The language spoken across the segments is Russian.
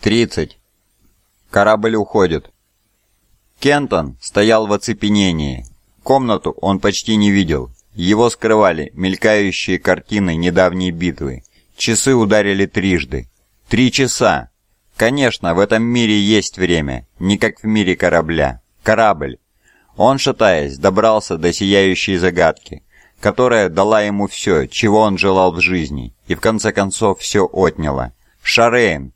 30. Корабль уходит. Кентон стоял в оцепенении. Комнату он почти не видел. Его скрывали мелькающие картины недавней битвы. Часы ударили трижды. Три часа! Конечно, в этом мире есть время, не как в мире корабля. Корабль. Он, шатаясь, добрался до сияющей загадки, которая дала ему все, чего он желал в жизни, и в конце концов все отняла. Шарейн,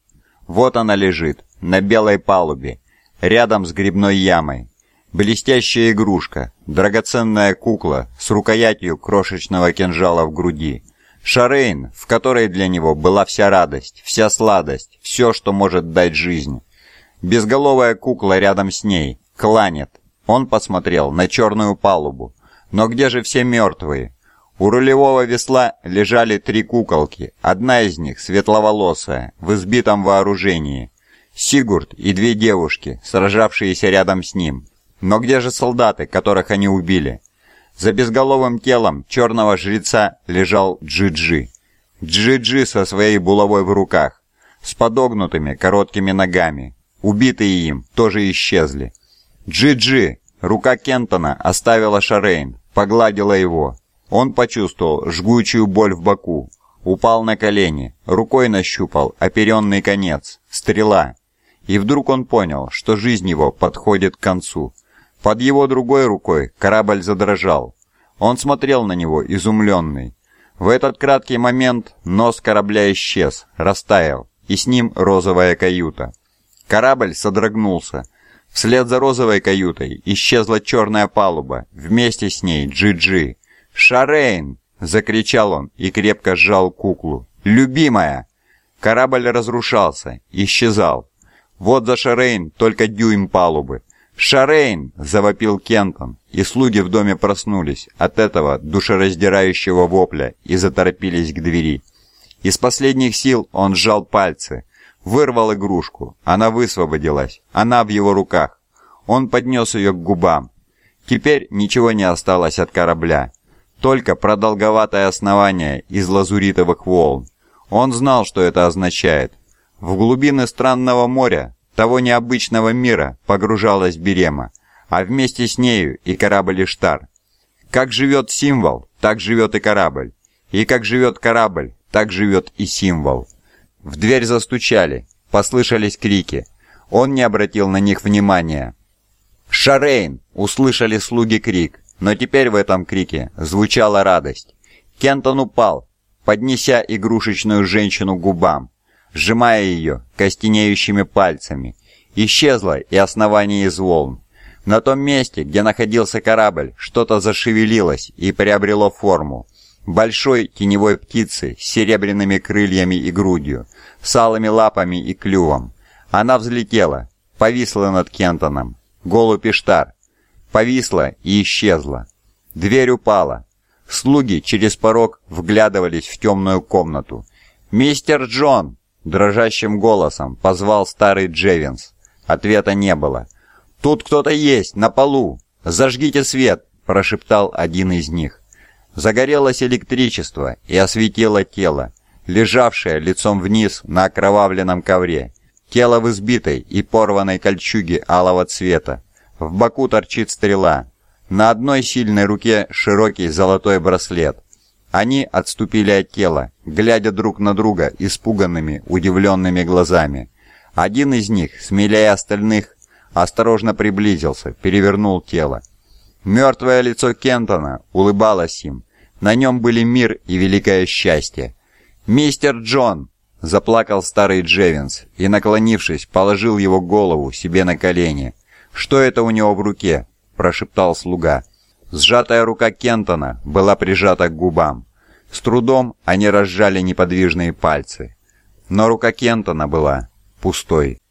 вот она лежит, на белой палубе, рядом с грибной ямой. Блестящая игрушка, драгоценная кукла с рукоятью крошечного кинжала в груди. Шарейн, в которой для него была вся радость, вся сладость, все, что может дать жизнь. Безголовая кукла рядом с ней, кланет. Он посмотрел на черную палубу. Но где же все мертвые? У рулевого весла лежали три куколки, одна из них светловолосая, в избитом вооружении. Сигурд и две девушки, сражавшиеся рядом с ним. Но где же солдаты, которых они убили? За безголовым телом черного жреца лежал Джиджи. Джиджи -Джи со своей булавой в руках, с подогнутыми короткими ногами. Убитые им тоже исчезли. Джиджи, -Джи, рука Кентона оставила Шарейн, погладила его, он почувствовал жгучую боль в боку, упал на колени, рукой нащупал оперенный конец, стрела. И вдруг он понял, что жизнь его подходит к концу. Под его другой рукой корабль задрожал. Он смотрел на него изумленный. В этот краткий момент нос корабля исчез, растаял, и с ним розовая каюта. Корабль содрогнулся. Вслед за розовой каютой исчезла черная палуба, вместе с ней Джи-Джи. «Шарейн!» — закричал он и крепко сжал куклу. «Любимая!» Корабль разрушался, исчезал. Вот за Шарейн только дюйм палубы. «Шарейн!» — завопил Кентон, и слуги в доме проснулись от этого душераздирающего вопля и заторопились к двери. Из последних сил он сжал пальцы, вырвал игрушку, она высвободилась, она в его руках. Он поднес ее к губам. Теперь ничего не осталось от корабля только продолговатое основание из лазуритовых волн. Он знал, что это означает. В глубины странного моря, того необычного мира, погружалась Берема, а вместе с нею и корабль Иштар. Как живет символ, так живет и корабль. И как живет корабль, так живет и символ. В дверь застучали, послышались крики. Он не обратил на них внимания. «Шарейн!» — услышали слуги крик. Но теперь в этом крике звучала радость. Кентон упал, поднеся игрушечную женщину к губам, сжимая ее костенеющими пальцами. Исчезло и основание из волн. На том месте, где находился корабль, что-то зашевелилось и приобрело форму. Большой теневой птицы с серебряными крыльями и грудью, с алыми лапами и клювом. Она взлетела, повисла над Кентоном. Голубь Иштар, повисла и исчезла. Дверь упала. Слуги через порог вглядывались в темную комнату. «Мистер Джон!» – дрожащим голосом позвал старый Джевинс. Ответа не было. «Тут кто-то есть, на полу! Зажгите свет!» – прошептал один из них. Загорелось электричество и осветило тело, лежавшее лицом вниз на окровавленном ковре. Тело в избитой и порванной кольчуге алого цвета, в боку торчит стрела. На одной сильной руке широкий золотой браслет. Они отступили от тела, глядя друг на друга испуганными, удивленными глазами. Один из них, смелее остальных, осторожно приблизился, перевернул тело. Мертвое лицо Кентона улыбалось им. На нем были мир и великое счастье. «Мистер Джон!» – заплакал старый Джевинс и, наклонившись, положил его голову себе на колени – «Что это у него в руке?» – прошептал слуга. Сжатая рука Кентона была прижата к губам. С трудом они разжали неподвижные пальцы. Но рука Кентона была пустой.